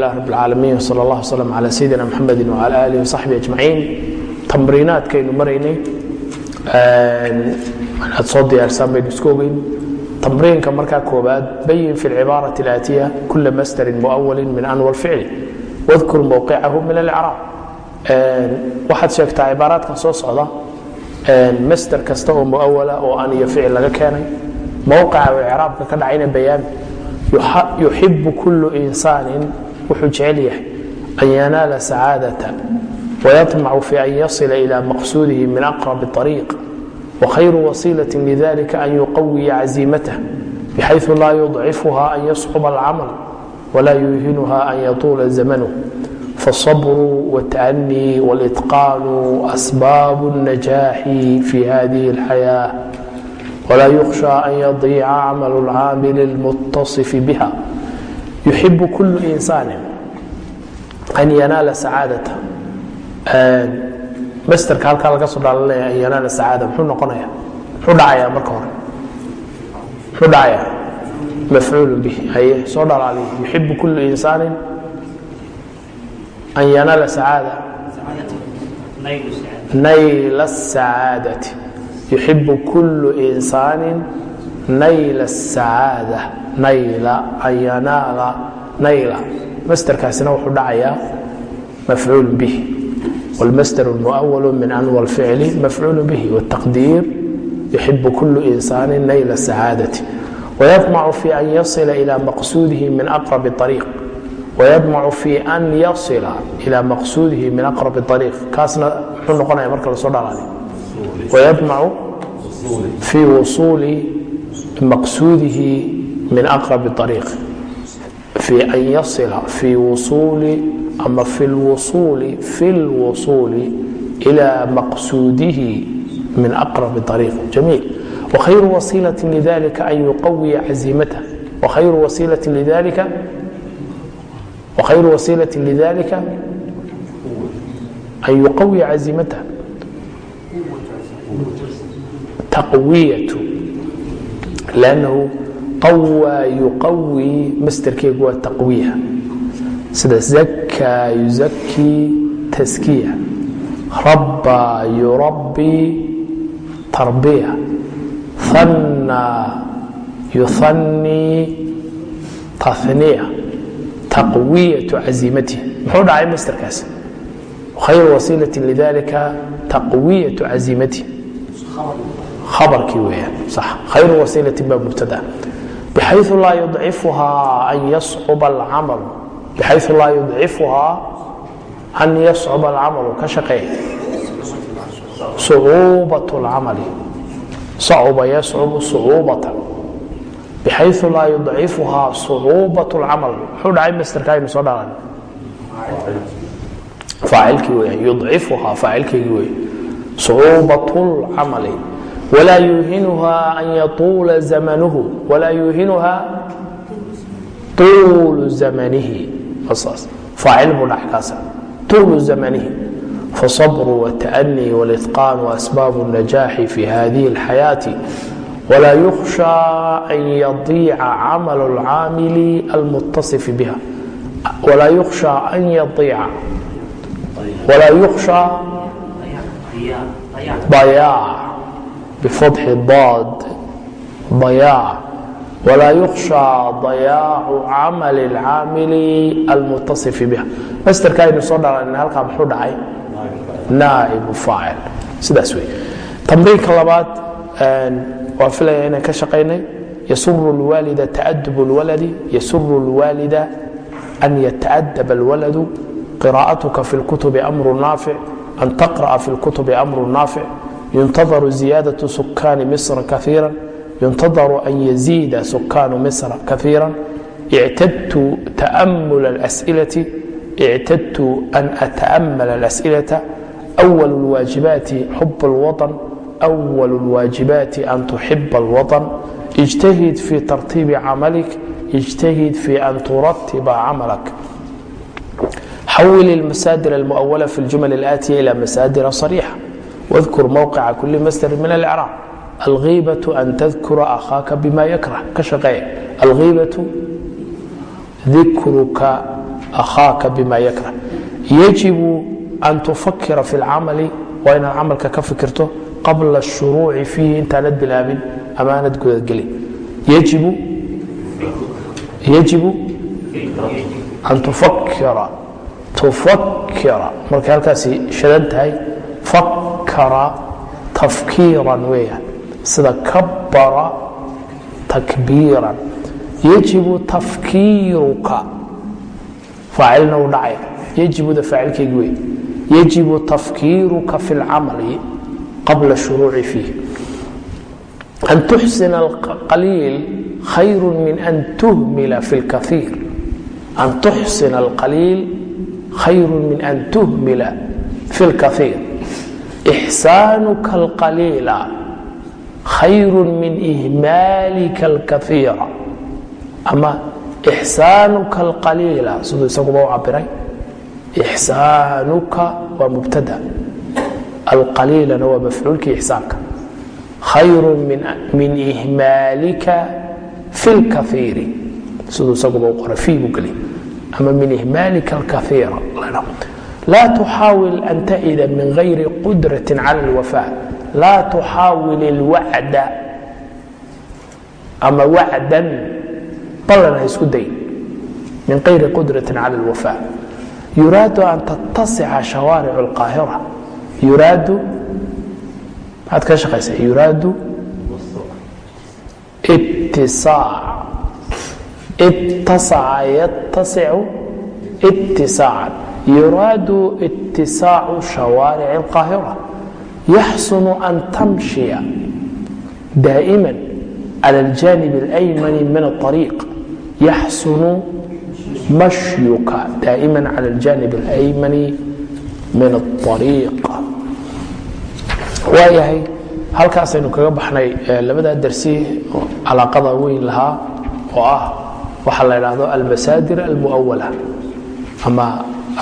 ab caalamiin sal allah wslm cala sayidina mxamedi wcala alih wsaxbi ajmaciin tamriinaadkaynu maraynay. Aad soo diyaarsaan baynu iska ogeyn. Tamriinka markaa koobaad bayin fi lcibaarati alaatiya kula masterin muawalin min anwal ficli wadkur mowqicahu min alcraab waxaad sheegtaa cibaaraadkan soo socda. Master kasta oo muawala oo an iyo ficil laga keenay. Mowqica oo icraabka ka dhacayna bayaami yuxibu kulu insaanin wuxuu jecel yahay an yanaala sacaadata wayamacu fi an yasila ila maqsuudihi min aqrab ariiq wakhayru wasiilaة lidalika an yuqawiya caziimatah bxayثu laa yudcifuha an yascuba alcamal wla yuhinuha an yatuula zamanu faالصabru wاtaأnii wاlإtqaanu asbaab الnajaxi fi hadihi اlxayaaة wla yukhشى an yadiica camal اlcaamil اlmuttaصif bha yuxibu kulu insaani an yanaala sacaadata. Masterka halkaa laga soo dhaalanaya an yanaala sacaada muxuu noqonaya muxuu dhacayaa marka hore? Muxuu dhacayaa mafcuulu bih haye soo dhalaaliy yuxibu kulu insaani an yanaala sacaada. Nayla sacaadati. Yuxibu kulu insaani nayla sacaada nayla an yanaala nayla masderkaasina wuxuu dhacayaa mafcuul bih wاlmasder اlmuأwal min anwa اlficli mafcuul bih wالtaqdiir yuxibu kulu insaani nayla sacaadati wayadmacu fi an yasila ila maqsuudihi min aqrab ariiq wayadmacu fi an yasila ila maqsuudihi min aqrab ariiq kaasna muxuu noqonaya marka lasoo dhalaali wayadmacu fi wusuuli maqsuudihi min aqrab ariiq fi an yasila fi wusuuli ama fi lwusuuli fi lwusuuli ila maqsuudihi min aqrab ariiq jamiil wakhayru wasiilaة lidalika an yuqawiya caziimatah wakhayru wasiilaة lidalika wakhayru wasiilaة lidalika an yuqawiya caziimatah taqwiyatu lannahu qawaa yuqawi masderkeegu waa taqwiya sida zakaa yuzakii taskiya rabbaa yurabbii tarbiya hannaa yuhannii tahniya taqwiyatu caziimatihi muxuu dhacay masderkaasi khayru wasiilati lidalika taqwiyatu caziimatihi khabarkii weyaan sax khayru wasiilatin baa mubtada bxayu laa yudcifuhaa an yascuba alcamalu bxayu laa yudcifuhaa an yascuba alcamalu ka shaqeey sucuubat اlcamali sacuba yascubu sucuubatan bxayu laa yudcifuhaa sucuubat اlcamal muxuu dhacay masterka aynu soo dhalan faacilkii weyaan yudcifuhaa faacilkeygii wey sucuubat اlcamali wlaa yuuhinuha an yatuula zamanuhu walaa yuuhinuha tuulu zamanihi faacil buu dhax kaasa tuulu zamanihi faصabru wاtaأnii wاlitqaan asbaabu الnajaxi fi hadihi اlxayaaةi walaa yukhشى an yadiica camal اlcaamili almuttaصif biha walaa yukhشى an yadiica walaa yukhشى ضayaac بفضح الضاد ضياع ولا يخشى ضياع عمل العاamل المتصف بها msterka aynu soo dhalan halkaa mxuu dhacay naaئب فاacل sidaas wey تمriinka labaad waan filaya inaan ka shaqaynay ysر الwاalد تأdب الwلد ysر الwاalد أن يتأdب الwلد قراءتka في الكتب أمر ناaفع أن تقرأ في الكتب أمر ناaفع ينتظر زيادة سكان مصر كثيرا ينتظر أن يزيد سكان مصر كثيرا اعتدت تأمل الأسئلة اعتدت أن أتأمل الأسئلة أول الواجبات حب الوطن أول الواجبات أن تحب الوطن اجتهد في ترتيب عملك اجتهد في أن ترتب عملك حول المسادر المؤولة في الجمل الآتية إلى مسادر صريحة واذkur mowqica kuli masdr min alcraab alhiibaة an tadkura akhaaka bima yakrah ka shaqeeya alhiibaة dikruka akhaaka bima yakrah yajibu an tufakira fi اlcamali waa inaad camalka ka fikirto qabla الshuruuci fiihi intaanad bilaabin ama aanad gudagelin yajibu an tufakira tufakira markay halkaasi shadan tahay akara tafkiiran weeyaan. Sida kabara takbiiran. Yajibu tafkiiruka. Faacilna u dhacay. Yajibuda faacilkaygi wey yajibu tafkiiruka fi lcamali qabla shuruuci fiih. An tuxsina alqaliil khayru min an tuhmila fi lkaiir an tuxsina alqaliil khayru min an tuhmila fi lkaiir ixsaanuka alqaliila khayru min ihmaalika alkaiira ama ixsaanuka alqaliila siduu isaguba u cabiray ixsaanuka waa mubtada alqaliilana waa mafcuulkii ixsaanka khayru min ihmaalika fi lkaiiri siduu isaguba u qoray fii buu geliy ama min ihmaalika alkaiira laa tuxaawil an ta'ida min gayri qudrati cala alwafa laa tuxaawil ilwacda ama wacdan ballan ha isku day min qayri qudrati cala alwafa yuraadu an tattasica shawaaric اlqaahira yuraadu maxaad ka shaqaysa yuraadu ittisaac ittasaca yattasicu ittisaacan yuraadu ittisaacu shawaaric اlqaahira yaxsunu an tamshiya daa'ima cala aljanib اlayman min الطariiq yaxsunu mashyuka daa'ima cala aljanib اlaymani min الطariiq waayahay halkaasaynu kaga baxnay labadaa darsi calaaqada weyn lahaa oo ah waxaa la idhaahdo almasaadir almuawala ama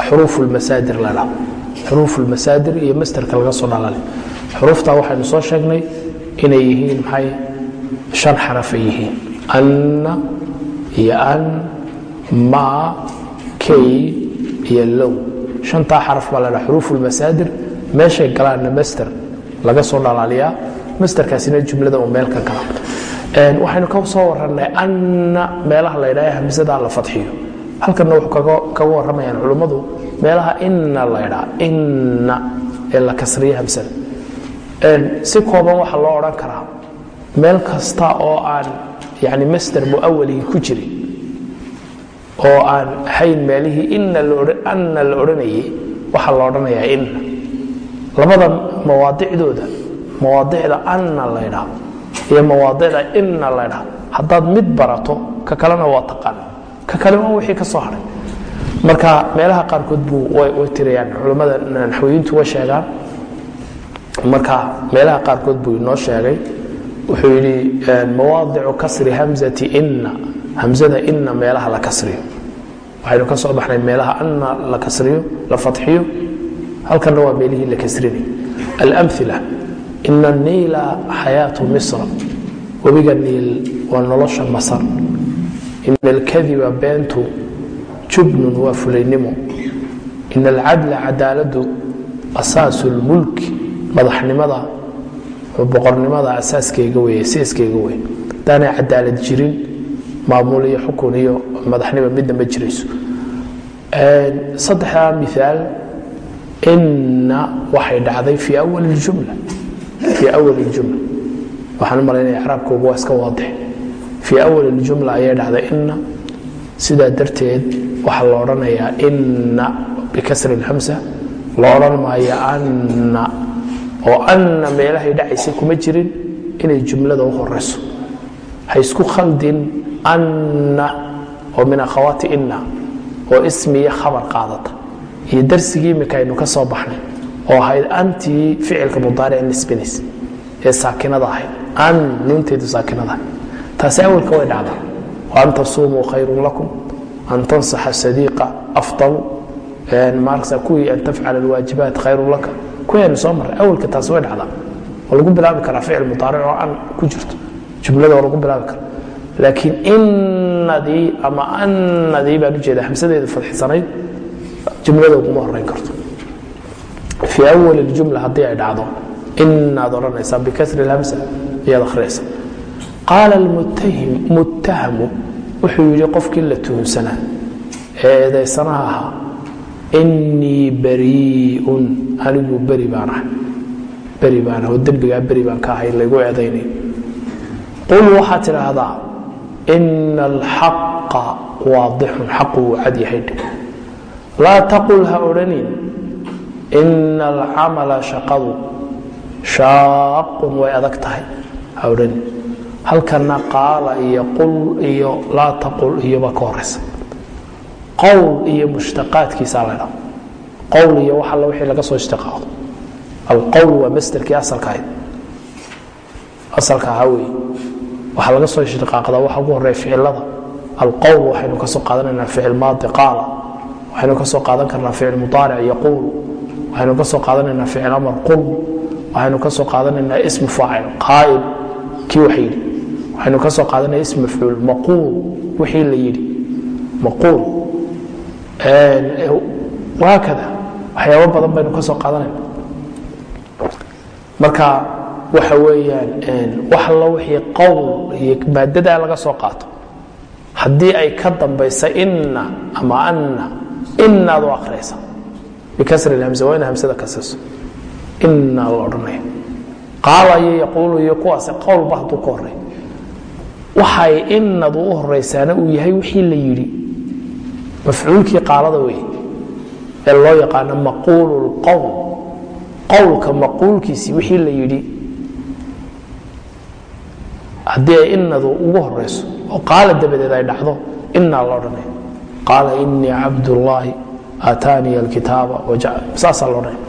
xuruuf lmasaadir ladha xuruuf lmasaadir iyo masterka laga soo dhalale xuruuftaa waxaynu soo sheegnay inay yihiin maxay? Shan xaraf ay yihiin. Anna iyo an maa kay iyo low. Shantaa xaraf baa ladhaa xuruuf lmasaadir meeshay galaanna master laga soo dhalaaliyaa masterkaasina jumlada uu meel ka gala. Waxaynu ka soo warannay anna meelaha la ydhaha hamsadaa la fadxiyo halkanna wuxuu kaga warramayaan culummadu meelaha inna la ydhaa inna ee la kasriya hamsada si kooban waxaa loo odhan karaa meel kasta oo aan yani master muawalihii ku jirin oo aan ahayn meelihii anna la odhanayay waxaa la odhanayaa inna. Labada mawaadicdooda mawaadicda anna laydhaa iyo mawaadicda inna laydhaa haddaad mid barato ka kalena waa taqaan ka kale waa wixii ka soo hadhay marka meelaha qaarkood buu way tirayaan. Culammada naxwiyiintu way sheegaan. Marka meelaha qaarkood buu inoo sheegay. Wuxuu yidhi mawaadicu kasri hamzati inna. Hamzada inna meelaha la kasriyo. Waxaynu ka soo baxnay meelaha anna la kasriyo la fatxiyo. Halkanna waa meelihii la kasrinay alamila ina aniila xayaatu misra. Webiga niil waa nolosha masar ina alkadiba beentu jubnun waa fulaynimo ina alcadla cadaaladu asaasu lmulki madaxnimada boqornimada asaaskeyga wey seeskeyga wey hadaanay cadaalad jirin maamul iyo xukun iyo madaxnimo midna ma jirayso saddexdaa miaal inna waxay dhacday fii awal jumla fii awal اljumla waxaan u malaynaya icraabkoogu waa iska waadix fii awal اljumla ayay dhacday inna. Sidaa darteed waxaa la odhanayaa inna bikasri اlhamsa la odhan maayo anna. Oo anna meelahay dhacaysay kuma jirin inay jumlada u horayso ha isku khaldin anna oo min akhawaati inna oo ismiya khabar qaadata. Iyo darsigii imika aynu ka soo baxnay oo ahayd antii ficilka mudaaric nisbinays ee saakinada ahayd. An nuunteedu saakinada ahayd taasi awalka way dhacdaa. An tasuumuu khayrun lakum an tansaxa sadiiqa afdalu maarkasa kuwii an tafcala alwaajibaat khayrun laka. Kuwaynu soo marray awalka taasi way dhacdaa. Oo lagu bilaabi karaa ficil mudaaric oo an ku jirto jumlada oo lagu bilaabi kara laakiin in annadii ama annadii baan ujeeda hamsadeedu fadxisanayd jumlada uguma horayn karto. Fii awali اljumla haddii ay dhacdo inaad odhanaysaa bikasri اlhamsa ayaad akhriyaysa qaala muttahamu wuxuu yidhi qofkii la tuhunsanaa ee eedaysanaha ahaa. Innii bariiun anigu beri baan ahay. Beri baan ah oo dembigaa beri baan ka ahay laygu eedaynayo qul waxaad tidhaahdaa ina alxaqa waadixun xaqu wuu cad yahay. Dhe laa taqul ha odhanin ina alcamala shaqadu shaaqun way adag tahay ha odhanin halkana qaala iyo qul iyo laa taqul iyoba ka horaysa qowl iyo mushtaqaadkiisaa la dhaa qowl iyo wax alla wixii laga soo ishtiqaaqo alqowl waa masderkii asalka ahayd. Asalka ahaa weeye. Waxaa laga soo ishtiqaaqdaa waxa ugu horreeya ficilada alqowl waxaynu ka soo qaadanaynaa ficil maadi qaala. Waxaynu ka soo qaadan karnaa ficil mudaaric yaquul waxaynu ka soo qaadanaynaa ficil amar qul. Waxaynu ka soo qaadanaynaa ismu faacil qaa'il. Kii wax yidhi waxaynu ka soo qaadanaya ism mafcuul maquul wixii la yidhi. Maquul. Wahaakada waxyaabo badan baynu ka soo qaadanayna marka waxa weeyaan wax allo wixii qowl iyo maadadaa laga soo qaato. Haddii ay ka dambaysa inna ama anna inaad u akhriyaysa bikasri lhamsa waa ina hamsada kasriso inna la odhanaya qaala iyo yaquulu iyo kuwaasi qowlba hadduu ka horey waxay inadu u horaysaana uu yahay wixii la yidhi. Mafcuulkii qaalada wey ee loo yaqaano maquulu lqowl qowlka maquulkiisii wixii la yidhi. Haddii ay inadu ugu horayso oo qaala dabadeed ay dhacdo inaa la odhanaya qaala inii cabdullaahi aataaniya alkitaaba saasaa la odhanaya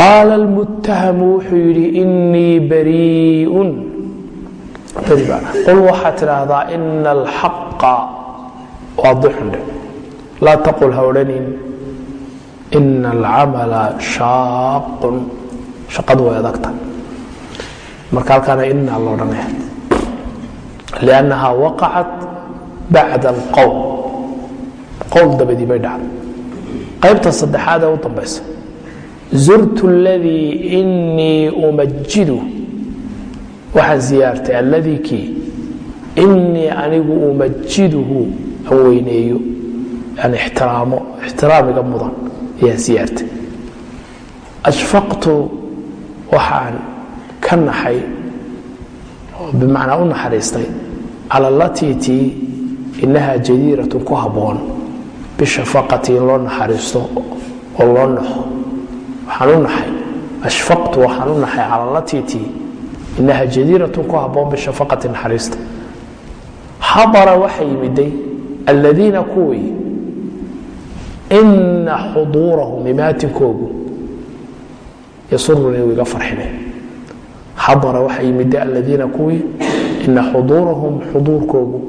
qaala almuttahamu wuxuu yidhi inii bariiun qul waxaad tidhaahdaa ina alxaqa waadixun dhe laa taqul ha odhanin. Ina alcamala shaaqun shaqadu way adagta. Marka halkaana inaa la odhanaya. Liannaha waqacat bacda alqowl qowl dabadii bay dhacday. Qaybta saddexaad ee u dambaysa. Zurtu ladii inii umajidu waxaan ziyaartay alladii kii inii anigu umajiduhu aan weyneeyo aan ixtiraamo ixtiraamiga mudan ayaan ziyaartay. Ashfaqtu waxaan ka naxay oo bimacnaa u naxariistay cala tii inahaa jadiiratun ku habboon bishafaqati in loo naxariisto oo loo naxo. Waxaan u naxay ashfaqtu waxaan u naxay cala tii inaha jadiiratun ku habboon bishafaqati naxariista xadara waxa yimiday aladiina kuwii ina xuduurahum imaatinkoogu yasurunii wiga farxinay xadara waxa yimiday aladiina kuwii ina xuduurahum xuduurkoogu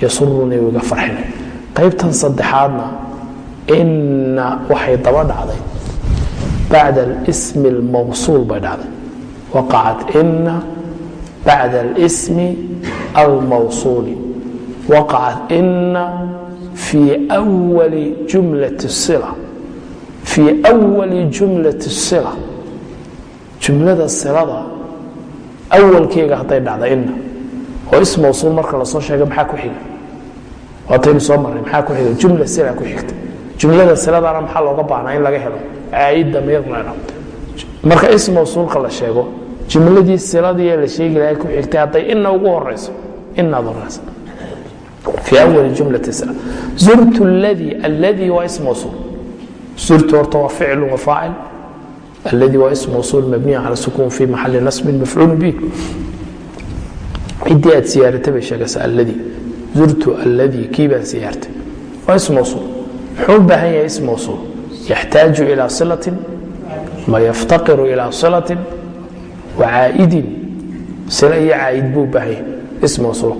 yasurunii wiga farxinay qaybtan saddexaadna ina waxay daba dhacday bacda alsmi almawsuul bay dhacday waqacat ina bacda alsmi almawsuuli waqacat ina fii wali jumlati sila jumlada silada awalkeega hadday dhacda ina oo is mawsuul marka la soo sheega maxaa ku xiga waataynu soo marray maxaa ku xiga jumla sila ku xigta jumlada siladana maxaa looga baahnaa in laga helo aayidda miirleena marka is mawsuulka la sheego jumladii siladii la sheegi lahay ku xigtay hadday ina ugu horayso inaad horaysa fii awali jumlati sila. Zurtu alladii alladii waa is mawsuul zurtu horta waa ficlu wa faacil. Alladii waa is mawsuul mabniya cala sukuun fi maxali nasbin mafcuul bih ciddii aad siyaaratay bay sheegaysaa alladii zurtu alladii kii baan siyaartay? Waa is mawsuul muxuu u baahan yahay is mawsuul yaxtaaju ilaa silatin ma yaftaqiru ilaa silatin wacaa'idin sila iyo caa'id buu baahanya is mawsuul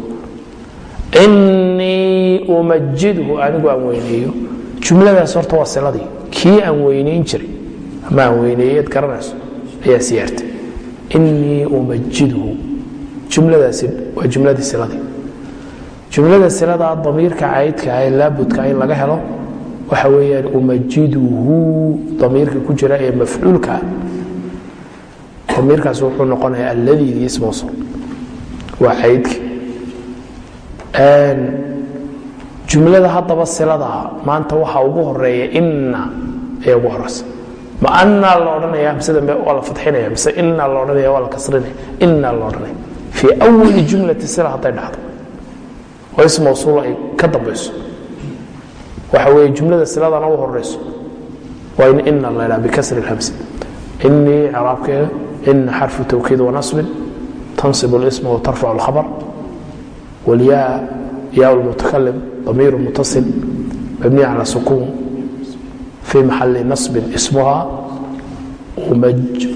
inii umajidhu anigu aan weyneeyo jumladaas horta waa siladii kii aan weynayn jiray ama aan weyneeyeed garanayso ayaa siyaartay inii umajidhu jumladaasi waa jumladii siladii jumlada silada damiirka caydka ee laabudka in laga helo waxa weeyaan umajiduhu damiirka ku jira ee mafcuulka damiirkaas wuxuu noqonaya alladii ismooso waa caydki jumlada haddaba silada maanta waxa ugu horreeya inna ayaa ugu horeysa ma anaa la odhanaya mise dambe waa la fadxinaya mise inna la odhanaya waa la kasrinaya inna la odhanaya. Fii awali jumlati sila hadday dhacdo. Oo is mawsuul ay ka dambayso. Waxa weeye jumlada siladana u horeyso waa in inna la ydhaha bikasri lhamsi inii ciraabkeeda ina xarfu tawkiid wanasbin tansib اlisma watarfac اlkhabr wاlyaa yaa اlmutakalim ضمير متصل مبني على سكون في محل نصب اسمها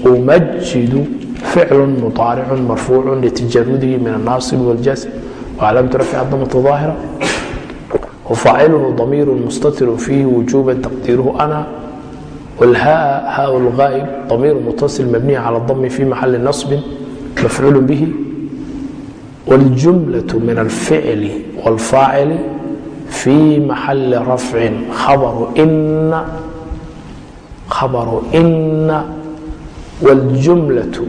أمجد فعل مطارع مرفوع لتجرده من الناصب والجاسم وعلامة رفع الضمة ظاهرة وفاعله ضمير مستتر فيه وجوبا تقديره أنا والهاء هاء الغائب ضمير متصل مبني على الضم في محل نصب مفعول به والجملة من الفعل والفاعل في محل رفع خبر إن خبر إن والجملة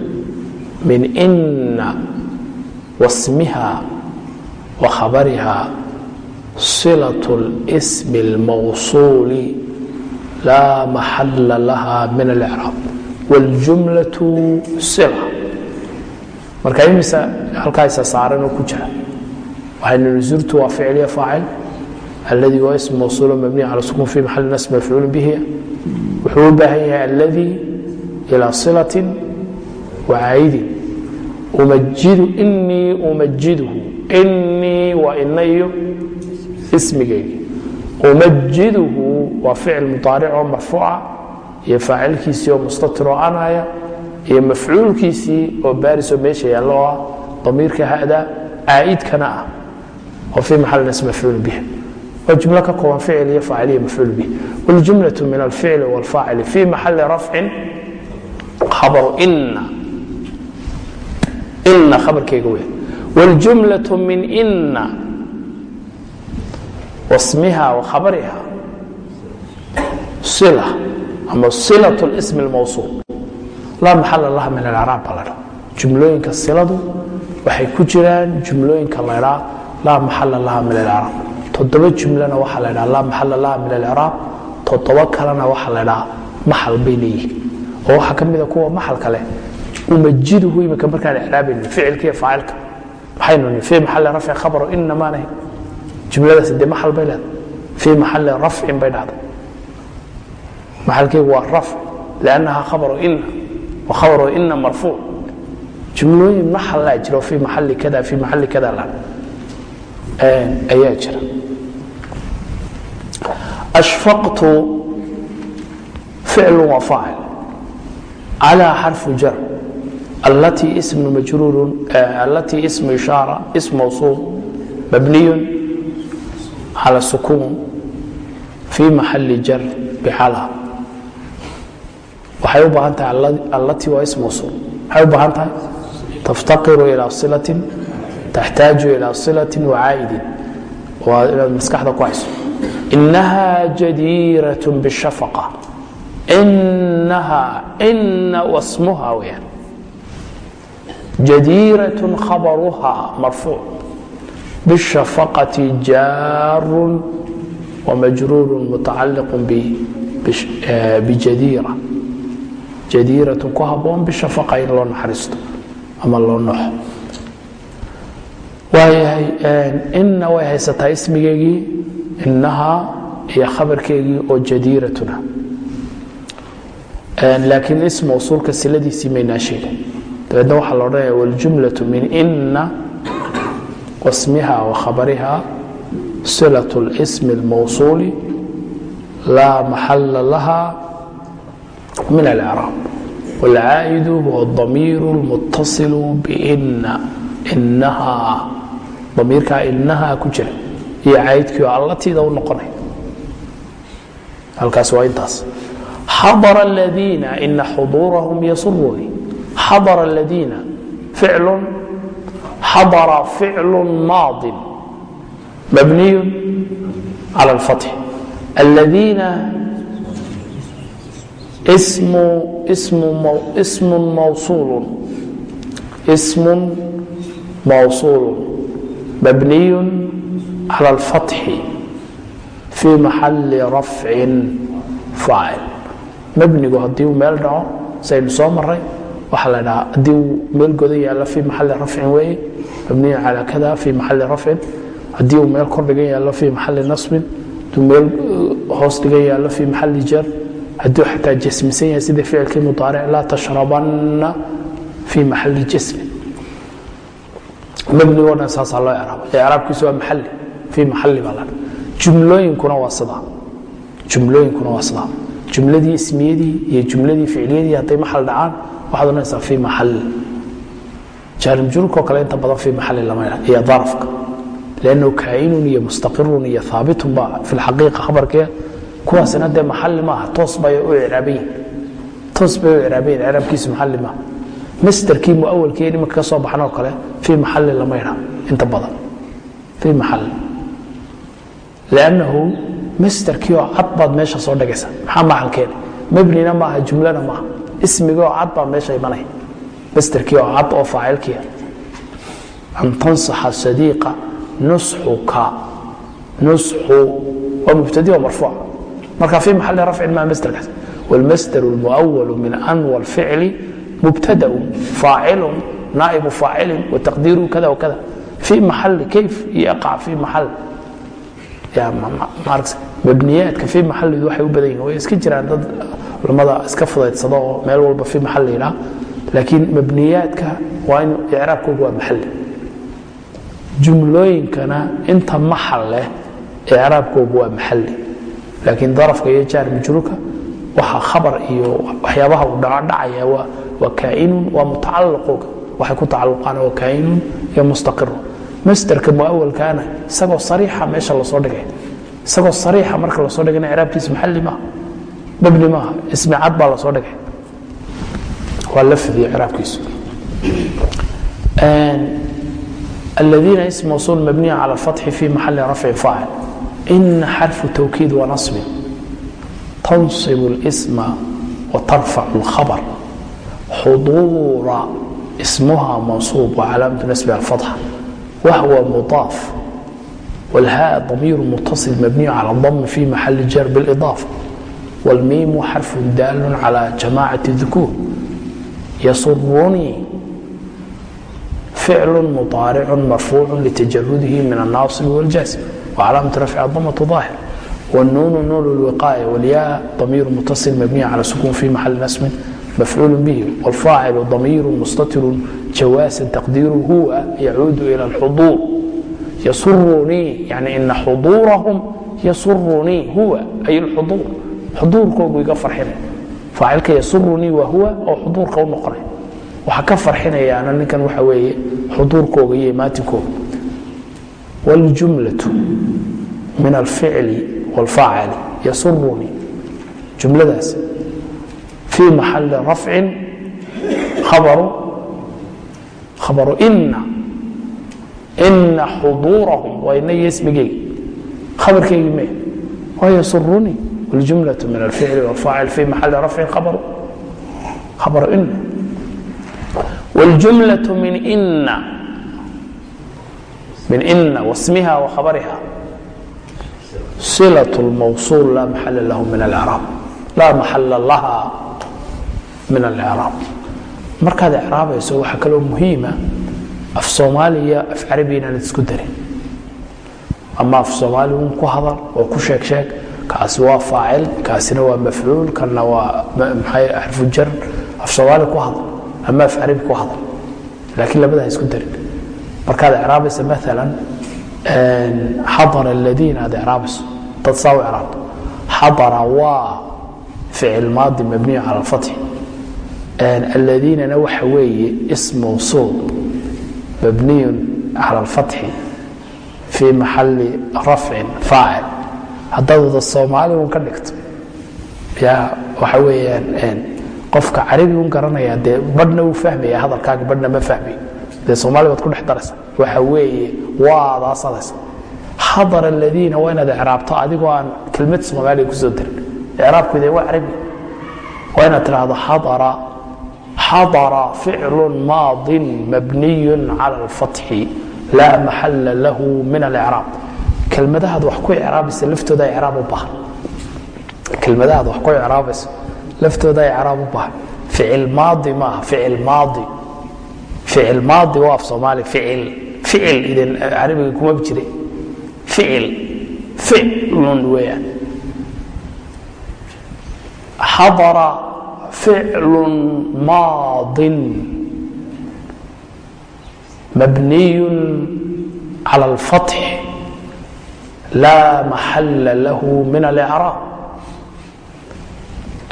من إن واسمها وخبرها صلة الاسم الموصول laa maxala laha min alcraab waljumlatu sila marka imisa halkaasa saaranoo ku jira waxaynu zurtu waa ficliya faacil alladii waa ism mawsuula mabniya cala sukuun fi maxali nas mafcuulu bihi wuxuu u baahan yahay alladii ilaa silatin wacaayidin umajidu inii umajiduhu inii waa ina iyo ismigeygi أمجده waa ficil مطاaرc oo marفuuca iyo faacilkiisii oo mustatir oo anaya iyo mafcuulkiisii oo baris oo meesha yaallo oo ah ضamiirka hada caa'idkana ah oo في محل نصب مفعول به waa jumlo ka kooban ficil iyo faacil iyo mafcuul bih wاljumlaة min alficli wاlfaacili fi maxali rafcin khabaru ina ina khabarkeyga wey wاljumlaة min ina wasmiha wakhabariha sila ama silaة اlsm اlmawsuul laa maxala laha min alcraab ba ladha jumlooyinka siladu waxay ku jiraan jumlooyinka laydhaa laa maxala laha min alcraab toddoba jumlana waxaa la dhaa laa maxala laha min alcraab toddoba kalena waxaa la dhaa maxal bay leeyihin oo waxaa ka mida kuwa maxalka leh umajiduhu imika markaan icraabaynin ficilka iyo faacilka maxaynu nii fii maxali rafci khabaro ina maanahay jumladaasi dee maxal bay leedahay. Fii maxali rafcin bay dhacday maxalkeygu waa rafc liannaha khabaru ina wa khabaru ina marfuuc. Jumlooyin maxal laa jiro fii maxali kada fii maxali kada la. Ayaa jira. Ashfaqtu ficlu wa faacil calى xarfu jar allatii ismu majruurun allatii ismu ishaara ism mawsuul mabniyun cala sukuun fii maxali jar bixala waxay u baahan tahay allatii waa ism mawsuul maxay u baahan tahay taftaqiru ilaa silatin taxtaaju ilaa silatin wacaa'idin waa inaad maskaxda ku hayso inaha jadiiraة bالshafqa inaha ina wasmuha weyaan jadiiraة khabaruha marfuuc bالshafaqaةi jaaru wmajruur mutacaliq bijadiira jadiiraة ku haboon bishafaqa in loo naxariisto ama loo noxo waayahay ina way haysataa ismigeygii inahaa iyo khabarkeygii oo jadiiratuna laakiin ism mawsuulka siladiisii maynaa sheegin dabeedna waxaa la odhanaya wاljumlaة min ina wasmiha wakhabariha silaة اlsm اlmawsuuli laa maxala laha min alcraab wاlcaa'idu huwa الضamiir اlmutaصil bina inaha damiirkaa inaha ku jira iyo caydkii oo allatiida u noqonay halkaas waa intaas xadara aladiina ina xuduurahum yasuruni xadara aladiina ficlu xadara ficlu maadin mabniyu cala alfatxi aladiina ismun mawsuulun ismun mawsuulun mabniyun cala alfatxi fii maxalli rafcin faacil mabnigu haddii uu meel dhaco saynu soo maray waxaa la dhahaa haddii uu meel goda yaalla fii maxalli rafcin weeye mabniyu calى kada fii maxali rafcin haddii uu meel kor dhigan yaallo fii maxali nasbin hadduu meel hoos dhigan yaallo fii maxali jar hadduu xataa jasmisan yahay sida ficilkii mudaaric laa tashrabanna fii maxali jasmin mabnigoo dhan saasaa loo icraaba icraabkiisu waa maxali fii maxali baa la jumlooyinkuna waa sidaa jumlooyinkuna waa sidaa jumladii ismiyadii iyo jumladii ficliyadii hadday maxal dhacaan waxaad odhanaysaa fii maxali jaarimjurukoo kale inta badan fii maxali lama iyo darafka lannu kaainun iyo mustaqirun iyo aabitun ba fi xaqiiqa khabarkee kuwaasina dee maxali maaha toos bay u iraabayin toos bay u iraabayin iraabkiisu maxali maaha. Masderkii muawalkii iminka ka soo baxan oo kale fii maxali lama inta badan. Fii maxali lannahu masderkii oo cad baad meesha soo dhigaysa maxaa maxalkeena mabnina maaha jumlana maaha. Ismigii oo cad baa meesha imanaya masderkii oo cad oo faacilkiia an tansaxa sadiiqa nusxuka nusxu waa mubtadi oo marfuuc marka fii maxali rafcin maa masderkaas wاlmasdar اlmuأwal min an wاlficli mubtadaء faacilu naa'ibu faacilin wataqdiiru kada wakada fii maxali kayf yaqac fii maxal mabniyaadka fii maxalidu waxay u badan yihin way iska jiraan dad culammada iska fudaydsado oo meel walba fii maxal la yidhaha laakiin mabniyaadka waa in icraabkoogu waa maxali jumlooyinkana inta maxal leh icraabkoogu waa maxali laakiin darafka iyo jaar majruurka waxa khabar iyo waxyaabaha uu dhacaya waa kaainun waa mutacalaqooga waxay ku tacaluqaan waa kaainun iyo mustaqirun masderka muawalkaana isagoo sariixa meesha la soo dhigay. Isagoo sariixa marka la soo dhigana icraabkiisa maxali maaha mabni maaha ismi cad baa la soo dhigay waa lafdi icraabkiisu الذين اسم موصول مبني على الفتح في محل رفع فاعل إن حرف توكيد ونصب تنصب الاسم وترفع الخبر حضور اسمها منصوب وعلامة نسبها الفتحة وهو مضاف والهاء ضمير متصل مبني على الضم في محل جر بالإضافة والميم حرف دال على جماعة الذكور yasurunii ficlu muaaricu marfuucu litajarudihi min anaasib wاljasm wcalaamati rafci adamatu aahir wnuunu nuun lwiqaaya wlya damiiru mutasil mabniya cala sukuun fi maxali nasmin mafcuul bihi wlfaacilu damiiru mustatiru jawaasan taqdiiru huwa yacuudu ila xuduur yasurunii yani ina xuduurahum yasurunii huwa ay xuduur xuduurkoogu iga farxinay حين فاعلك يسرني وهو أو حضور كون نقره waxaa ka farxinayaana ninkan waxa weeye xuduurkooga iyo imaatinkooga wاljumlaة min alficli wاlfaacili yasurunii jumladaas fii maxali rafcin khabaru khabaru ina ina xuduurahum waa ina iyo ismigeyga khabarkeygii me waa yasurunii wاljumlaة min alficli wاlfaacil fii maxali rafcin khabaru khabaru ina والجملة من إن من إن واسمها وخبرها صلة الموصول لا محل له من الإعراب لا محل لها من الإعراب markaad icraabayso waxaa kaloo muhiima af soomaaliya af carabi inaanad isku darin ama af soomaali un ku hadal oo ku sheeg sheeg kaasi waa faacil kaasina waa mafcuul kanna waa maxay xarfu jar af soomaali ku hadal ama af carabi ku hadal laakiin labada isku darin. Markaad icraabaysa maalan xadara aladiina aad icraabayso dad saa u icraabto. Xadara waa ficil maadi mabniyu cala alfatxi aladiinana waxa weeye ism mawsuul mabniyun cala alfatxi fii maxali rafcin faacil haddaad soomaali un ka dhigto. Yaa waxa weeyaan qofka carabi un garanaya dee badhna wuu fahmaya hadalkaaga badhna ma fahmayo dee soomaali baad ku dhex daraysa. Waxa weeye waadaasadaysa xadara aladiina waa inaad icraabto adigoo aan kelmad soomaaliya ku soo darin icraabkooda waa carabi waa inaad tidhaahdo xadara xadara ficlu maadin mabniyu cala alfatxi laa maxala lahu min alicraab kelmadahaad wax ku icraabaysa laftooda icraab u baahan kelmadahaad wax ku icraabayso laftooda icraab u baahan ficil maadi maaha ficil maadi. Ficil maadi waa af soomaali ficil ficil idin carabiga kuma jire ficil ficlun weeyaan. Xadara ficlun maadin. Mabniyun cala alfatx laa maxala lahu min alicraab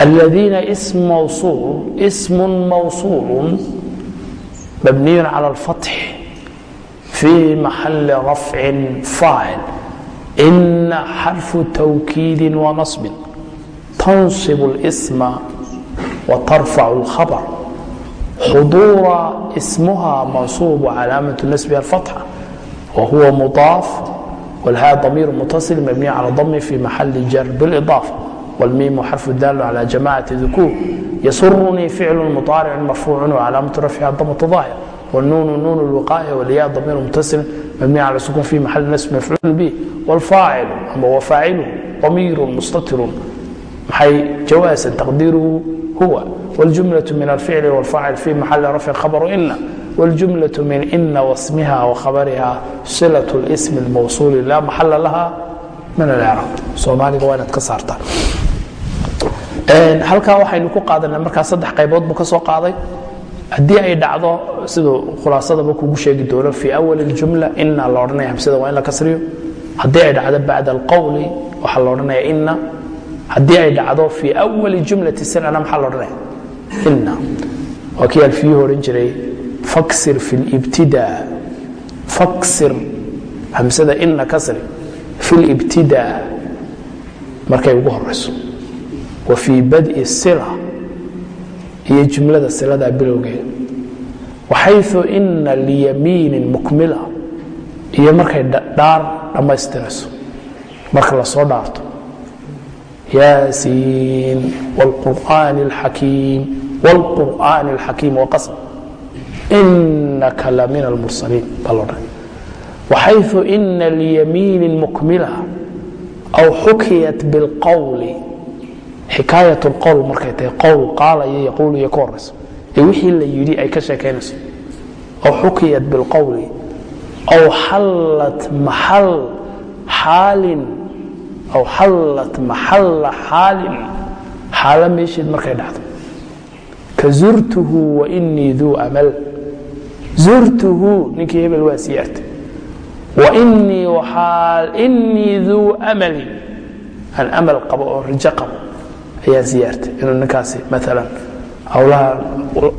الذين اسم موصول اسم موصول مبني على الفتح في محل رفع فاعل إن حرف توكيد ونصب تنصب الاسم وترفع الخبر حضور اسمها منصوب علامة نسبها الفتحة وهو مضاف والهاء ضمير متصل مبني على ضم في محل جر بالإضافة والميم حرف دال على جماعة ذكور يسرني فعل مطارع مرفوع وعلامة رفعها الضمة ظاهر والنون نون الوقاية والياء ضمير متصل مبني على السكون في محل نسب مفعول به والفاعل أما وفاعله ضمير مستتر محي جواسا تقديره هو والجملة من الفعل والفاعل في محل رفع خبر إن والجملة من إن واسمها وخبرها صلة الاسم الموصول لا محل لها من الإعراب soomaaliga waa inaad ka saartaan halkaa waxaynu ku qaadanay markaa saddex qaybood buu ka soo qaaday haddii ay dhacdo siduu khulaasadaba kugu sheegi doono fii awal اljumla ina la odhanaya hamsada waa in la kasriyo haddii ay dhacdo bacda alqowli waxaa la odhanaya ina haddii ay dhacdo fii awali jumlati sanana maxaa la odhanaya ina waa kii alfiyuhu odhan jiray faksir fi اlibtida faksir hamsada ina kasri fi اlibtida markay ugu horayso wa fii bad'i sila iyo jumlada siladaa bilowgeeda waxayu ina liyamiinin mukmila iyo markay dhaar dhammaystirayso marka la soo dhaarto yaasiin wاlqur'aani اlxakiim wاlqur'aani اlxakiim waqasm inaka la min almursaliin baa lo dhan waxayu ina liyamiinin mukmila aw xukiyat bilqowli xikaayat lqowl markay tahay qowl qaalaya yaquulu iyo ka horayso ee wixii la yidhi ay ka sheekaynayso aw xukiyat bilqowli aw xallat maxal xaalin aw xallat maxalla xaalin xaalo meesheed markay dhacdo ka zurtuhu wainii duu amal zurtuhu ninkii hebel waa siyaartay wainii waxaal inii duu amalin aan amal qabo oo rijo qabo ayaan siyaartay inuu ninkaasi maalan hawlaha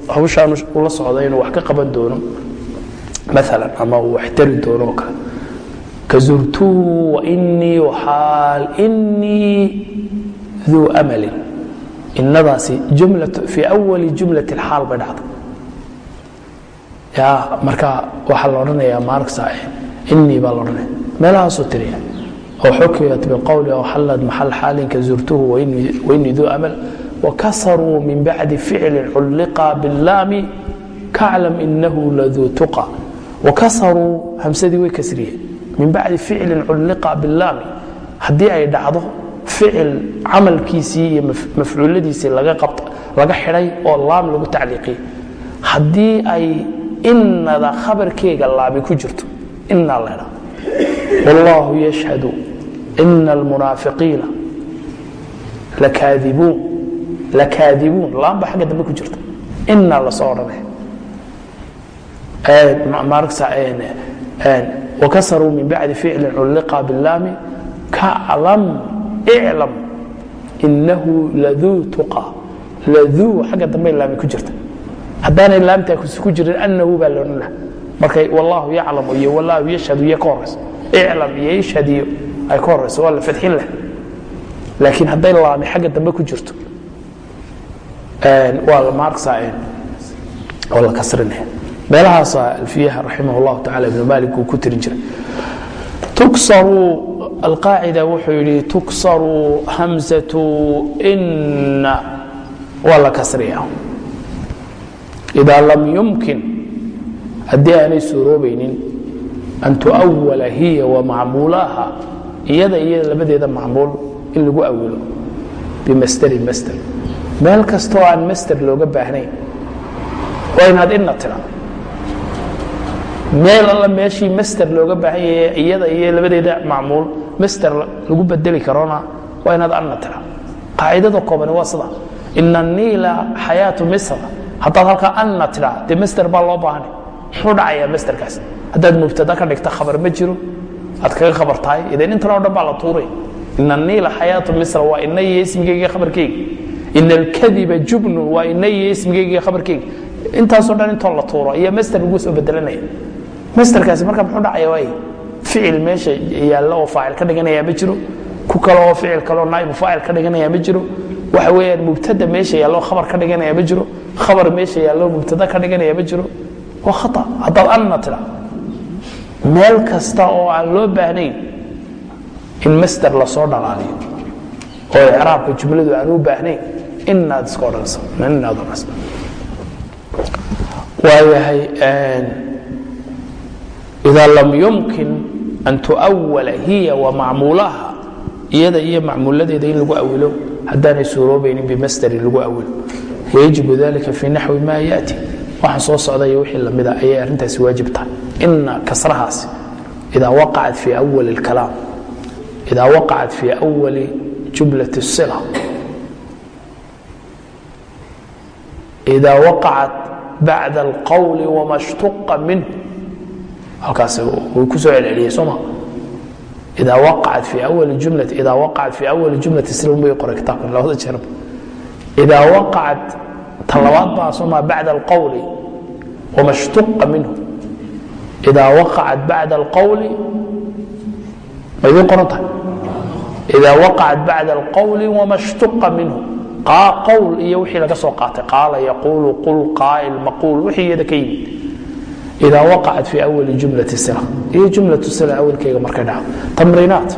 hawshaan ula socda inuu wax ka qaban doono maalan ama uu wax tari doono oo kale ka zurtuhu wainii waxaal inii duu amalin inadaasi fii awali jumlati xaal bay dhacda ya marka waxaa la odhanayaa maaragsa inii baa laodhanaya meelahaasuu tiriya oo xukiyat biqowli aw xallad maxal xaalin ka zurtuhu wainii duu amal. Wakasaruu min bacdi ficli culliqa biاllaami kaclam inahu laduu tuqa. Wakasaruu hamsadii way kasriyeen. Min bacdi ficlin culliqa biاllaami haddii ay dhacdo ficil camalkiisii iyo mafcuuladiisii laga xidhay oo laam lagu tacliiqiyey. Haddii ay inada khabarkeega laami ku jirto. Ina ledha wاllahu yashhadu ina almunaafiqiina lakaadibuun lakaadibuun laamba xagga dambe ku jirta ina la soo odhanaya wakasaruu min bacdi ficlin culliqa biاllaami kaclam iclam inahu laduu tuqa. Laduu xagga dambe laami ku jirta haddaanay laamtaa ku jirin anahu baa la odhan laha markay wallaahu yaclamu iyo wallaahu yashhadu iyo ka horayso iclam iyo ishhad iyo ay ka horayso waa la fadxin leh laakiin hadday laami xagga dambe ku jirto waa la maarksaa oo la kasrinaya meelahaasa alfiyaha raximah اllahu tacala ibnu malik uu ku tirin jiray. Tuksaru alqaacida wuxuu yidhi tuksaru hamzatu inna waa la kasriya idaa lam yumkin haddii aanay suuroobaynin an tuawala hiya wa macmuulaha iyada iyo labadeeda macmuul in lagu awilo bimasteri master meel kastoo aan master looga baahnayn waa inaad tira. meel alla meeshii master looga baahan yahe iyada iyo labadeeda macmuul master lagu bedeli karona waa inaad anna qaacidada koobani waa sida ina niila xayaatu misr haddaad halkaa anna tidhaa dee master baa loo baahanay muxuu dhacayaa masterkaas haddaad mubtada ka dhigta khabar ma jiro. Aad kaga khabar tahay idan intan o dhan baa la tuuray. Ina niila xayaatu misr waa ina iyo ismigeyga khabarkeyga ina alkadiba jubnun waa ina iyo ismigeyga khabarkeyga intaasoo dhan intoo la tuuro iyo master lagu soo bedelanaya masterkaasi marka muxuu dhacaya waay ficil meesha yaalla oo faacil ka dhiganaya ma jiro. Ku kale oo ficil kaleoo naa'ibu faacil ka dhiganaya ma jiro waxa weeyaan mubtada meesha yaallo khabar ka dhiganaya ma jiro. Khabar meesha yaallo mubtada ka dhiganaya ma jiro. Waa khata. Haddaad anna tira. Meel kasta oo aan loo baahnayn in master la soo dhalaaliyo oo icraabka jumladu aan u baahnayn inaad iska odhanaysa inaad odhanaysa waayahay إida lam yumkin an tuأwala hiya wa macmuulaha iyada iyo macmuuladeeda in lagu awilo haddaanay suuroobaynin bimasdarin lagu awilo. Wayajibu dalika fii naxwi maa yati. Waxaan soo socdayo wixii lamida ah, ayay arrintaasi waajib tahay. Ina kasrahaasi idaa waqacat fii awali اlkalaam idaa waqacat fii awali jumlati sila idaa waqacat bacda alqowli wama shtuqa minh halkaas wuu ku soo celceliyey sooma ida waqacat fi awali jumlati ida waqacat fi awali jumlati silm bay qoray kitaabka labada jeerba ida waqacat ta labaad baa sooma bacda alqowli wama shtuqa minhu ida waqacat bacda alqowli ma idiin qoran tahay ida waqacat bacda alqowli wama shtuqa minhu qowl iyo wixii laga soo qaatay qaala yaquulu qul qaa'il maquul wixii iyada ka yimid ida waqacat fi awali jumlati sila iyo jumlatu sila awalkeyga markay dhaco tamriinaat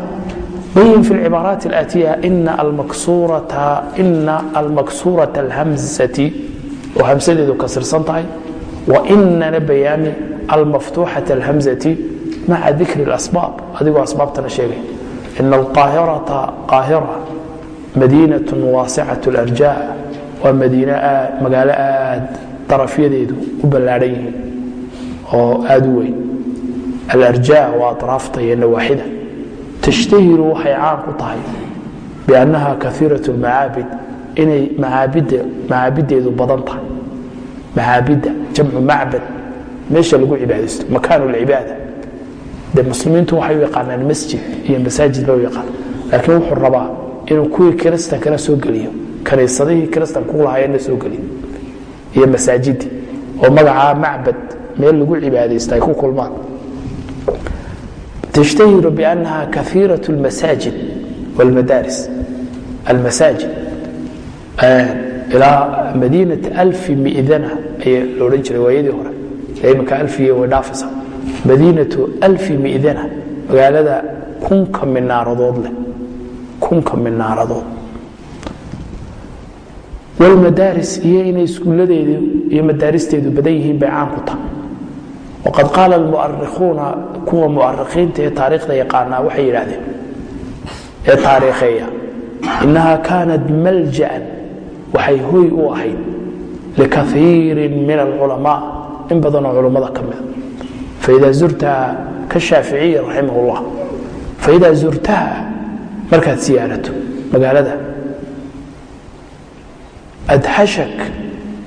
bayin fi lcibaaraat alaatiya ina almaksurata ina almaksuurata alhamsati oo hamsadeedu kasirsan tahay wa inana bayaami almaftuuxata alhamsati maca dikri اlasbaab adigoo asbaabtana sheegay ina alqaahirata qaahira madiinaة waasicaة اlarjaa waa madiine magaalo aad darafyadeedu u ballaadhan yihiin oo aad u weyn. Alarja waa araafta iyo nawaaxida tashtahiru waxay caan ku tahay biannaha kaiirat macaabid inay macaabideedu badan tahay. Macaabidda jamcu macbad meesha lagu cibaadaysto makaan lcibaada de muslimiintu waxay u yaqaanaan masjid iyo masaajid bay u yaqaan laakiin wuxuu rabaa inuu kuwii kiristankana soo geliyo kaniisadihii kiristanku lahaayeenna soo geliyo iyo masaajidii oo magacaa macbad meel lagu cibaadaysta ay ku kulmaan tashtahiru biannaha kaiiraة اlmasaajid wاlmadaaris almasaajid ilaa madiinat alfi midana ayaa la odhan jiray waayadii hore iminka alfiya way dhaafaysa madiinatu alfi midana magaalada kunka minaaradood leh kunka minaaradood wlmadaaris iyo inay iskuuladeedu iyo madaaristeedu badan yihiin bay caan ku tahay waqad qaala almuarikuuna kuwa muarikiinta ee taariikhda yaqaanaa waxay yidhahdeen ee taariikheeya inaha kaanat malja'an waxay hoy u ahayd likaiirin min alculamaa in badanoo culummada ka mida faida zurtaha ka shaaficiyi raximah faida zurtaha markaad siyaarato magaalada adhashak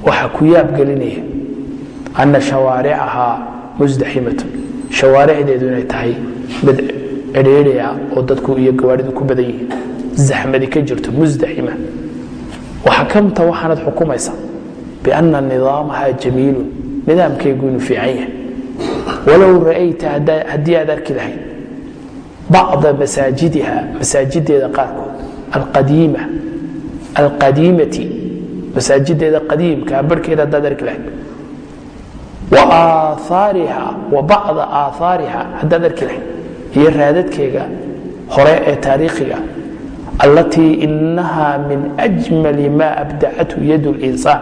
waxaa ku yaab gelinaya ana shawaaricahaa musdaximatun shawaaricdeedu inay tahay mid cidhiidhiya oo dadku iyo gawaadhidu ku badan yihiin. Zaxmadi ka jirto musdaxima waxakamta waxaanad xukumaysa biana nidaamaha jamiilun nidaamkaygu inuu fiican yahay. Walow ra'ayta haddii aad arki lahayd bacda masaajidiha masaajideeda qaarkood alqadiima alqadiimati masaajideeda qadiimka barhkeeda haddaad arki lahayd wa aahaariha wa bacda aahaariha haddaad arki lahayd iyo raadadkeega hore ee taariikhiga allatii inaha min ajmali ma abdacathu yad linsaan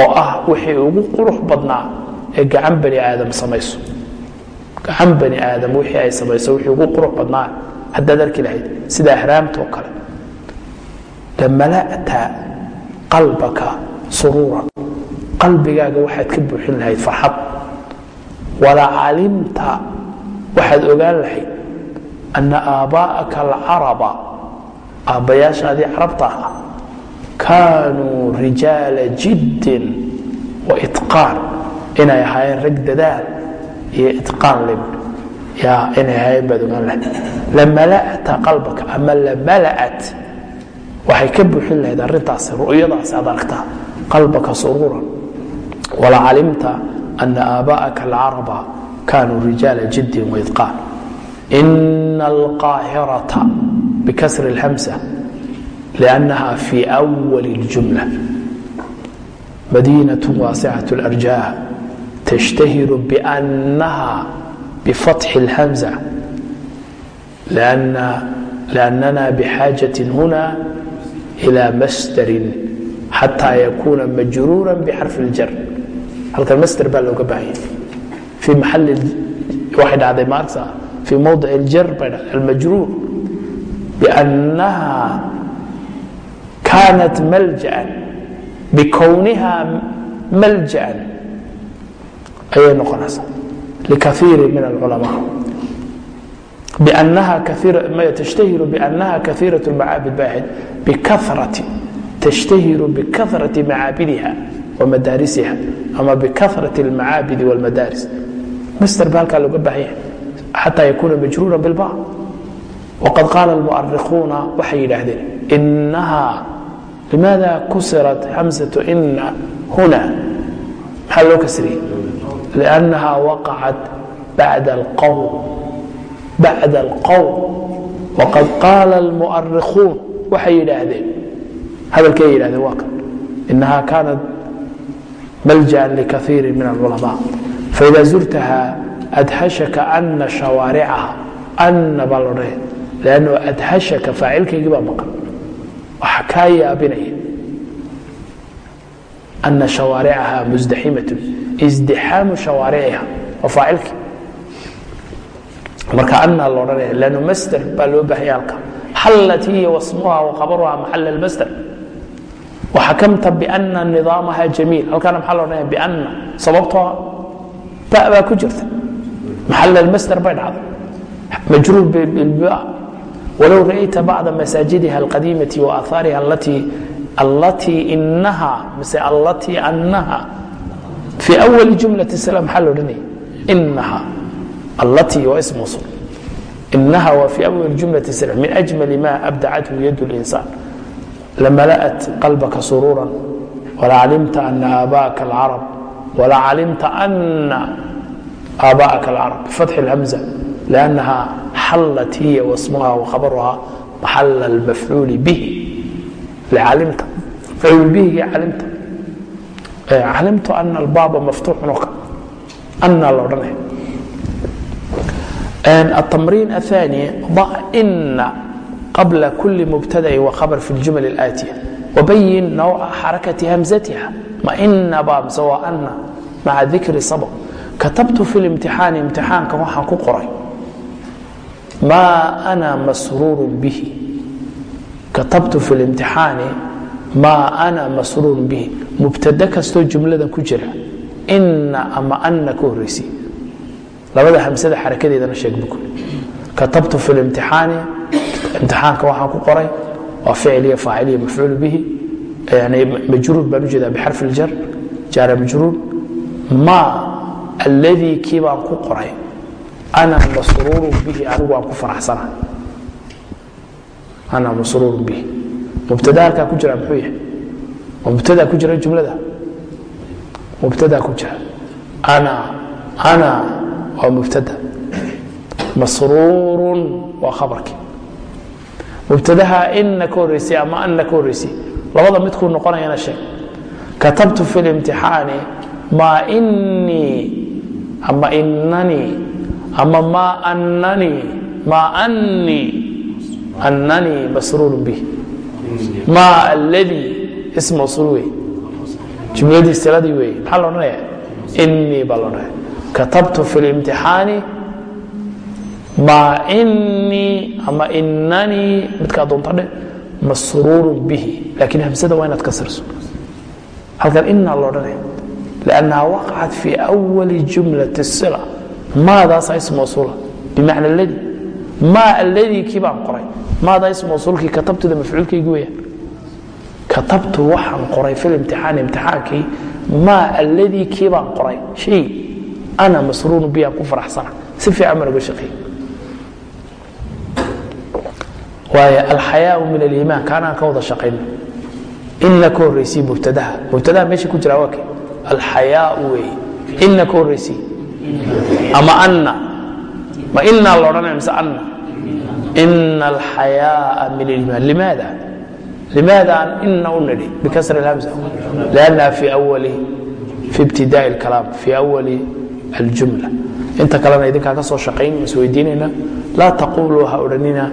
oo ah wixii ugu qurux badnaa ee gacan bani aadam samayso. Gacan bani aadam wixii ay samayso wixii ugu qurux badnaa haddaad arki lahayd sida ahraamtoo kale. Lamala'ta qalbaka suruuran qalbigaaga waxaad ka buuxin lahayd farxad. Wala calimta waxaad ogaan lahayd ana aabbaa'aka alcaraba aabbayaashaadii carabta ah kaanuu rijaala jiddin wa itqaan inay ahaayeen rag dadaal iyo itqaan lib yaa inay ahaayeen baad ogaan lahayd. Lamala'ta qalbaka ama lamala'at waxay ka buuxin lahayd arrintaasi ru'yadaasi aad aragtaa qalbaka suruuran wala calimta ana aaba'aka alcaraba kaanuu rijaala jiddin wa itqaan ina alqaahirata bikasri اlhamsa لأنها في أول الجملة مدينة واسعة الأرجاء تشتهر بأنها بفتح الهمزة لأن لأننا بحاجة هنا إلى مصدر حتى يكون مجرورا بحرف الجر halkan mster baa looga baahanya في محل waxay dhacday maarta في موضع الجر bay dhacday المجرور بأنها كانت ملجأ بكونها ملجأ ayay noqonaysaa لكثير من العلماء بأنها كثيرة ما تشتهر بأنها كثيرة المعابد باحد بكثرة تشتهر بكثرة معابدها ومدارسها أما بكثرة المعابد والمدارس مستر بالك لو قبح حتى يكون مجرورا بالبعض وقد قال المؤرخون وحي يدهدين إنها لماذا كسرت همزة إن هنا محل لو كسري لأنها وقعت بعد القول بعد القول وقد قال المؤرخون waxay yidhaahdeen hadalkay yidhahdeen waa kan inaha kaanat malja lkaiiri min alculamaa faida zurtaha adhashaka ana shawaaricaha ana baa lodhaya lan adhashaka faacilkaygii baa maqan waxa kaa yaabinaya ana shawaaricaha musdaximatun isdixaamu shawaariciha waa faacilkii marka ana loodhanaya lan masder baa loo baahaya halka xallatii iyo wasmuha waqabaruha maxala lmasder waxakamta biana nidaamaha jamiil. Halkaana maxaa lo odhanaya biana sababtoo ba baa ku jirta. Maxal almasder bay dhacday. Majruur bilba walow ra'ayta bacda masaajidiha alqadiimati waaaaariha allatii inaha mise allatii anaha fii awali jumlati salam maxaa lo odhanaya inaha allatii waa ism usul. Inaha waa fii awali jumlati salam min ajmali ma abdacathu yad اlinsaan لملأت قلبك سرورا ولعلمت أن آباءك العرب ولعلمت أن آباءك العرب بفتح الهمزة لأنها حلت هي واسمها وخبرها محل المفعول به لعلمت مفعول به علمت علمت أن الباب مفتوح نك أن لورنه التمرين الثاني ضع إن qabla kuli mubtadain wkhabar fi ljumal اlaatiya wabayin nawca xarakati hamzatiha. Mainaba mise waa ana maca dikri sabab katabtu fi limtixaani imtixaankan waxaan ku qoray. Maa na masruurun bihi. Katabtu fi limtixaani maa na masruurun bihi. Mubtade kastoo jumladan ku jira. Ina ama ana ka horreysi. Labada hamsada xarakadeedana sheeg katabtu fi limtixaani imtixaanka waxaan ku qoray waa ficiliya faaciliya mafcuul bihi. Majruur baan u jeedaa bixarfi ljar jaara majruur. Ma alladii kii baan ku qoray? Ana masruurun bihi anigu aan ku faraxsana ana masruurun bihi. Mubtada halkaa ku jira muxuu yahay? Mubtadaa ku jira jumlada? Mubtadaa ku jira. Ana ana waa mubtada. Masruurun waa khabarkii mubtadaha ina ka horeysay ama ana ka horeysay labada midkuu noqonayana sheeg. Katabtu fi limtixaani maa inii ama inanii ama maa ananii ma anii ananii masruur bih. Ma alladii ism mawsuul wey. Jumladii siladii wey. Maxaa la odhanaya inii baa la odhanaya katabtu fi اlimtixaani maa nii ama inanii midka adoonta dhe masruuru bihi. Laakiin hamsada waa inaad kasirso. Halkan inaa lo odhanaya lannaha waqacat fii wali jumlati sila. Maadaasa ism mawsuula bimacna aladi maa alladii kii baan qoray. Maadaa ism mawsuulkii katabtida mafcuulkaygi weyaan katabtu waxaan qoray fi limtixaani imtixaankii. Maa alladii kii baan qoray. Shay. Ana masruurun bihi aan ku faraxsana si fiican baan uga shaqeey waayo alxayaau min aliimaan kaanaan ka wada shaqayno in la ka horraysiy mubtadaha. Mubtadaha meesha ku jira waake alxayaau weeye in la ka horraysiy ama anna. Ma innaa la odhanaya mise anna? Ina alxayaaa min aliimaan. Limaada? Limaada aan ina u nidhi? Bikasri alhamsa liannaha fii awali fii ibtidaai alkalaam fii awali aljumla. Inta kalena idinkaa ka soo shaqayn isweydiinayna laa taquuluu ha odhanina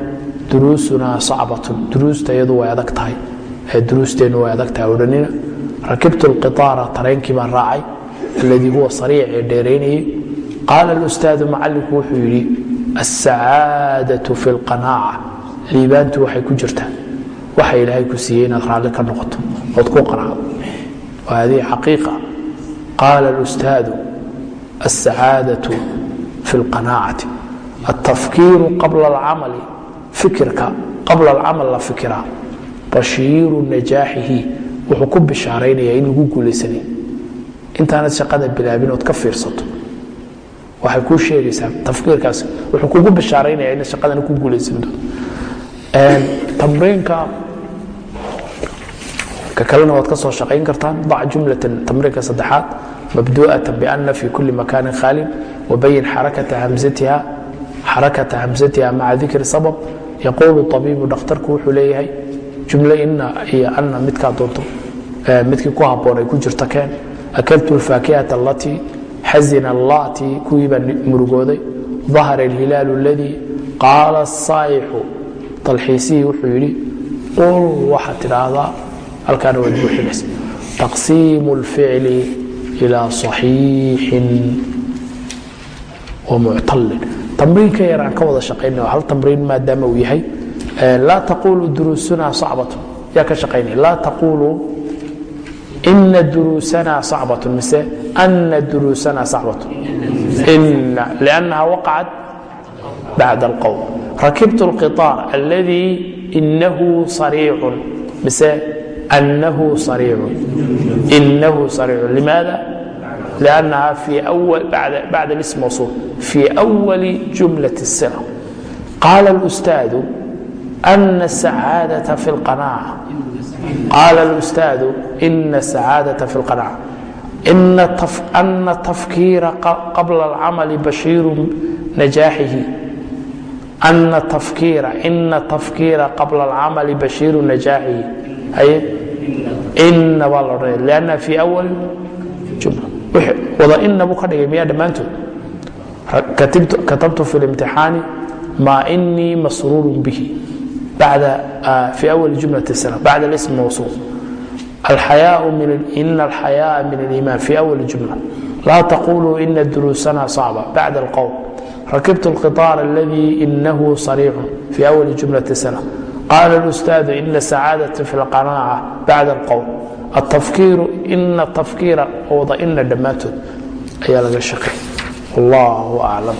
duruusunaa sacbatun duruusta iyadu way adag tahay. Duruusteennu way adag tahay odhanina. Rakibtu lqiaara tareenkii baan raacay alladii huwa sariic ee dheeraynayay qaala alustaadu macallinku wuxuu yidhi alsacaadatu fi lqanaaca liibaantu waxay ku jirtaa. Waxa ilaahay ku siiyey inaad raalli ka noqoto ood ku qanacdo. Hadihi xaqiiqa. Qaala alustaadu alsacaadatu fi lqanaacati altafkiiru qabla alcamali fikirka qabla alcamal la fikiraa bashiiru najaaxihi wuxuu ku bishaaraynaya in lagu guulaysanay. Intaanad shaqada bilaabin ood ka fiirsato. Waxay kuu sheegaysaa tafkiirkaasi wuxuu kugu bishaaraynaya inaad shaqadana ku guulaysan tamriinka ka kalena waad ka soo shaqayn kartaan dac jumlatan tamriinka saddexaad mabdu'atan bianna fi kulli makaanin khaalin wabayin xarakata hamsatiha xarakata hamsatiha maca dikri sabab yaquulu abiibu dhakhtarku wuxuu leeyahay jumle ina iyo ana midkaa doonto midkii ku haboon ay ku jirta keen akaltu alfaakihata alatii xazina allatii kuwii murugooday dahara alhilaalu aladii qaala saayixu dalxiisihii wuxuu yidhi qul waxaad tidhaahdaa halkaana waad buuxinaysa taqsiimu alficli ilaa saxiixin wa muctallin tamriinka yar aan ka wada shaqaynay hal tamriin maadaama uu yahay laa taqulu duruusuna sacbat yaa ka shaqaynaya laa taqulu ina duruusana sacbat mise ana duruusana sacbat ina liannaha waqacat bacda alqowm rakibtu اlqiطaar alladii inahu sariicun mise anahu sariicun inahu sariicun limaada لأنها في أول بعد, بعد الاسم موصول في أول جملة الصلة قال الأستاذ أن السعادة في القناعة قال الأستاذ إن السعادة في القناعة إن, التف... أن التفكير قبل العمل بشير نجاحه أن التفكير إن التفكير قبل العمل بشير نجاحه أي إن والله لأن في أول جملة wadainna buu ka dhigay miyaa dhammaantood? Katabtu fi limtixaani maa inii masruurun bihi fi awal jumlati sana bacda lism mawsuuf ina alxayaaa min aliimaan fi awal jumla. Laa taquluu ina duruusana saacba bacda alqowm rakibtu alqitaar aladii inahu sariicun fi awal jumlati sana qaala اlustaadu ina sacaadata fi lqanaaca bacda alqowm atafkiiru ina tafkiira wada ina dhammaantood ayaa laga shaqay wallahu aclam